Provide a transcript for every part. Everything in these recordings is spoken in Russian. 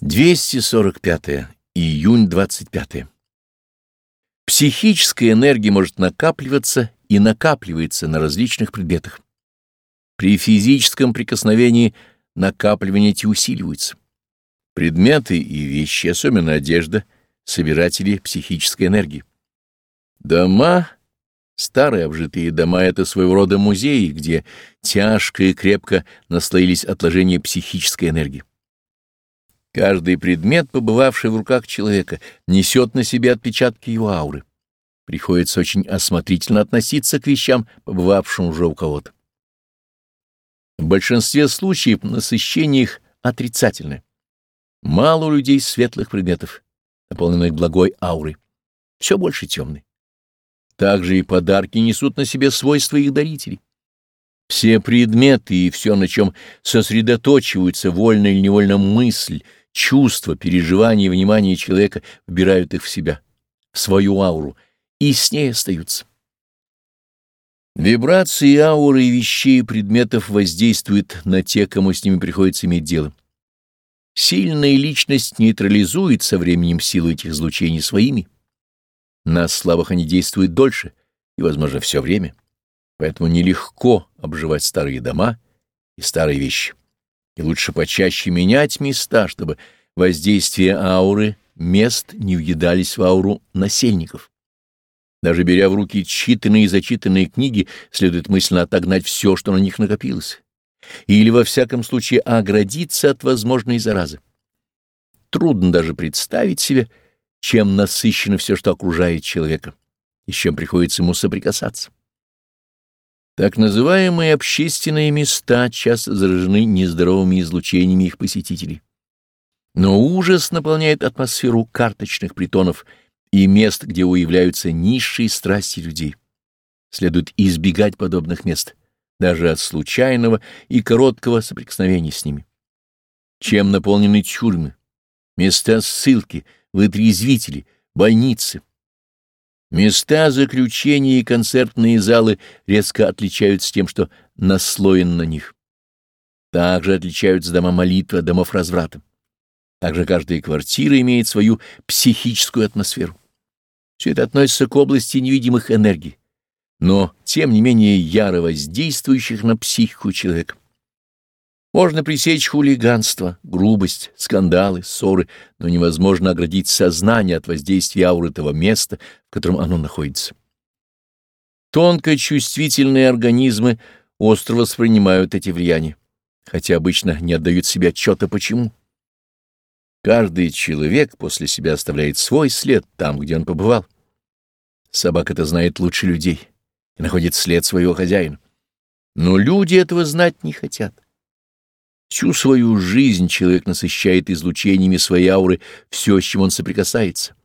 245. Июнь 25. Психическая энергия может накапливаться и накапливается на различных предметах. При физическом прикосновении накапливания эти усиливаются. Предметы и вещи, особенно одежда, собиратели психической энергии. Дома, старые обжитые дома — это своего рода музеи, где тяжко и крепко наслоились отложения психической энергии. Каждый предмет, побывавший в руках человека, несет на себе отпечатки его ауры. Приходится очень осмотрительно относиться к вещам, побывавшим уже у кого-то. В большинстве случаев насыщение их отрицательное. Мало у людей светлых предметов, наполненных благой аурой. Все больше темный. Также и подарки несут на себе свойства их дарителей. Все предметы и все, на чем сосредоточивается вольно или невольно мысль — чувства, переживания и внимание человека вбирают их в себя, в свою ауру, и с ней остаются. Вибрации ауры вещей и предметов воздействуют на те, кому с ними приходится иметь дело. Сильная личность нейтрализует со временем силу этих излучений своими. На слабых они действуют дольше и, возможно, все время. Поэтому нелегко обживать старые дома и старые вещи и лучше почаще менять места, чтобы воздействие ауры мест не въедались в ауру насельников. Даже беря в руки читанные и зачитанные книги, следует мысленно отогнать все, что на них накопилось, или, во всяком случае, оградиться от возможной заразы. Трудно даже представить себе, чем насыщено все, что окружает человека, и с чем приходится ему соприкасаться. Так называемые общественные места часто заражены нездоровыми излучениями их посетителей. Но ужас наполняет атмосферу карточных притонов и мест, где уявляются низшие страсти людей. Следует избегать подобных мест, даже от случайного и короткого соприкосновения с ними. Чем наполнены тюрьмы, места ссылки, вытрезвители, больницы — Места заключения и концертные залы резко отличаются тем, что наслоен на них. Также отличаются дома молитвы от домов разврата. Также каждая квартира имеет свою психическую атмосферу. Все это относится к области невидимых энергий, но, тем не менее, яро воздействующих на психику человека. Можно пресечь хулиганство, грубость, скандалы, ссоры, но невозможно оградить сознание от воздействия ауры того места, в котором оно находится. Тонко чувствительные организмы остро воспринимают эти влияния, хотя обычно не отдают себе отчета почему. Каждый человек после себя оставляет свой след там, где он побывал. Собака это знает лучше людей и находит след своего хозяина. Но люди этого знать не хотят. Всю свою жизнь человек насыщает излучениями своей ауры все, с чем он соприкасается,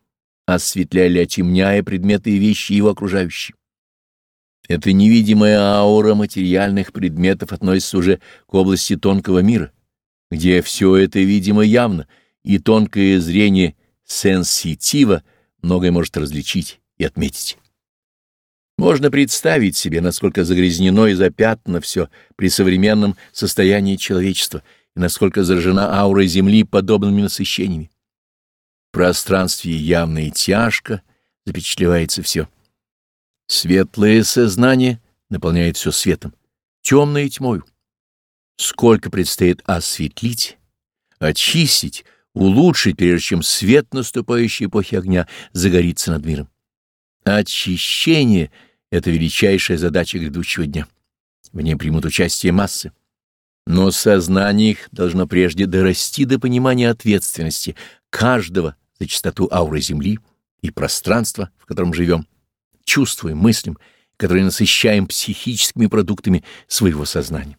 осветляя или отемняя предметы и вещи его окружающие. Эта невидимая аура материальных предметов относится уже к области тонкого мира, где все это видимо явно, и тонкое зрение сенситива многое может различить и отметить. Можно представить себе, насколько загрязнено и запятнано все при современном состоянии человечества и насколько заражена аура Земли подобными насыщениями. В пространстве явно и тяжко запечатлевается все. Светлое сознание наполняет все светом, темное тьмою. Сколько предстоит осветлить, очистить, улучшить, прежде чем свет наступающей эпохи огня загорится над миром. Очищение — это величайшая задача грядущего дня. В ней примут участие массы. Но сознание их должно прежде дорасти до понимания ответственности каждого за чистоту ауры Земли и пространства, в котором живем, чувствуем, мыслим, которые насыщаем психическими продуктами своего сознания.